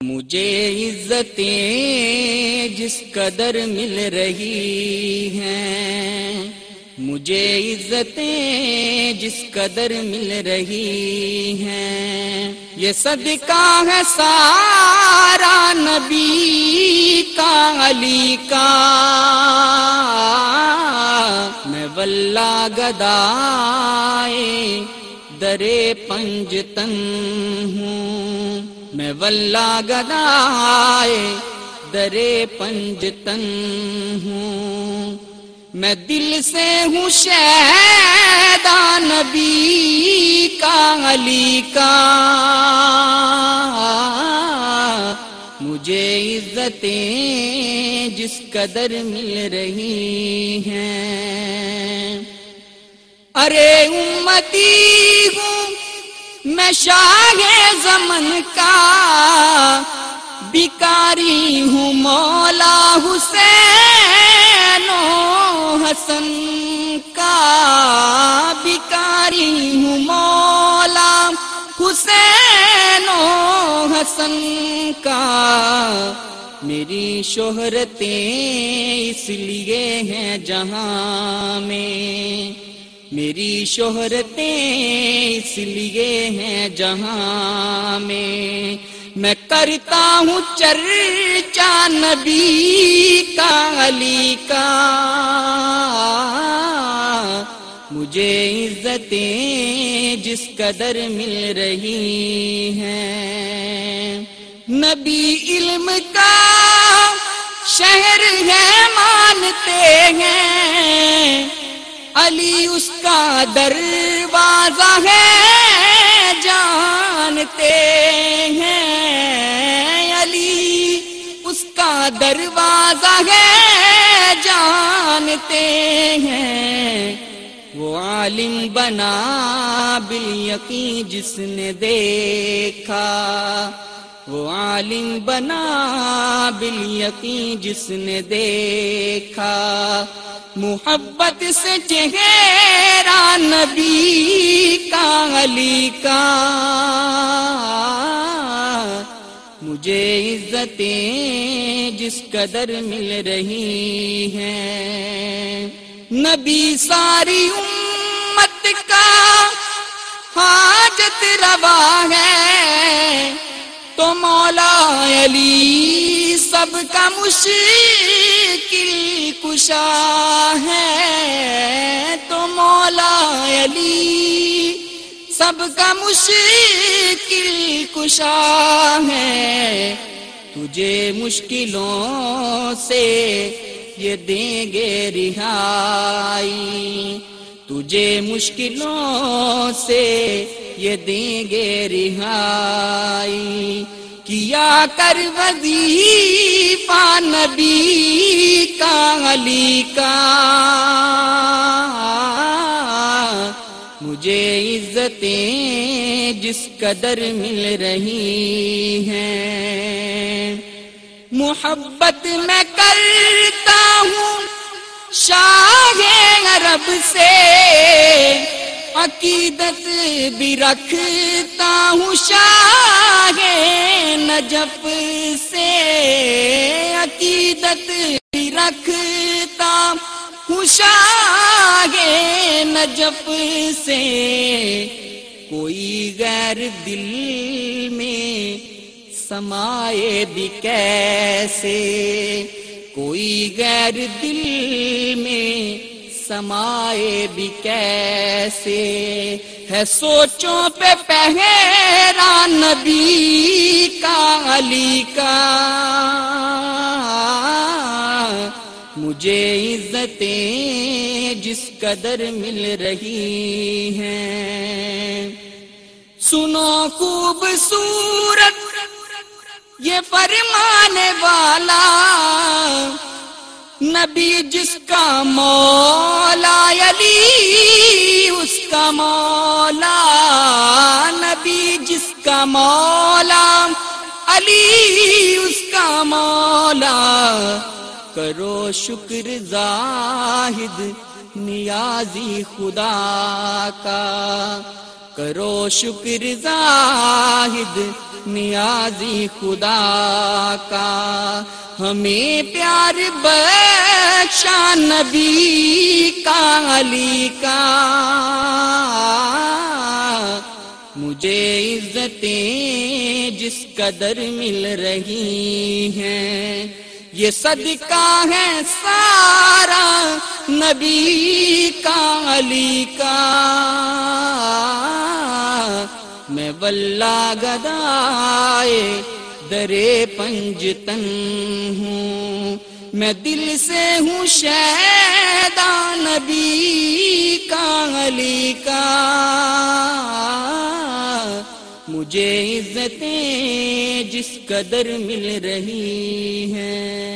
مجھے عزتیں جس قدر مل رہی ہیں۔ مجھے عزتیں جس قدر مل رہی ہیں۔ یہ صدقہ ہے سارا نبی کا، علی کا۔ میں واللہ گدائے درے پنج تن ہوں۔ میں واللہ گدائے درے پنجتن ہوں۔ میں دل سے ہوں شیدا نبی کا علی کا۔ مجھے عزتیں جس قدر مل رہی ہیں۔ ارے امتی ہوں میں شاہ زمن کا بیکاری ہوں مولا حسین و حسن کا بیکاری ہوں مولا حسین و حسن کا میری شہرتیں اس لیے ہیں جہاں میں میری شہرتیں اس لیے ہیں جہاں میں میں کرتا ہوں چرچا نبی کا علی کا مجھے عزتیں جس قدر مل رہی ہیں نبی علم کا شہر ہے اس کا دروازہ ہے، جانتے ہیں علی، اس کا دروازہ ہے، جانتے ہیں۔ وہ عالم بنا بال یقین جس نے دیکھا وہ عالم بنا بال یقین جس نے دیکھا۔ محبت سے چہرہ نبی کا، علی کا۔ مجھے عزتیں جس قدر مل رہی ہیں۔ نبی ساری امت کا حاجت روا ہے۔ علی، سب کا مشکل کشا ہے۔ تو مولا علی، سب کا مشکل کشا ہے۔ تجھے مشکلوں سے یہ دیں گے رہائی۔ تجھے مشکلوں سے یہ دیں گے رہائی۔ کیا کر وظیفہ نبی کا علی کا؟ مجھے عزتیں جس قدر مل رہی ہیں۔ محبت میں کرتا ہوں شاہ عرب سے۔ عقیدت بھی رکھتا ہوں شاہ نجف سے۔ عقیدت بھی رکھتا ہوں شاہ نجف سے۔ کوئی غیر دل میں سمائے بھی کیسے؟ کوئی غیر دل میں سمائے بھی کیسے ہے؟ سوچوں پہ پہرا نبی کا علی کا۔ مجھے عزتیں جس قدر مل رہی ہیں۔ سنو خوبصورت، یہ فرمانے والا نبی جس کا مولا علی، اس کا مولا نبی، جس کا مولا علی، اس کا مولا کرو شکر زاہد، نیازی خدا کا۔ کرو شکر زاہد، نیازی خدا کا۔ ہمیں پیار بخشا نبی کا علی کا۔ مجھے عزتیں جس قدر مل رہی ہیں، یہ صدقہ ہے سارا نبی کا علی کا۔ میں بلہ گدائے درے پنجتن ہوں۔ میں دل سے ہوں شہدا نبی کا علی کا۔ مجھے عزتیں جس قدر مل رہی ہیں۔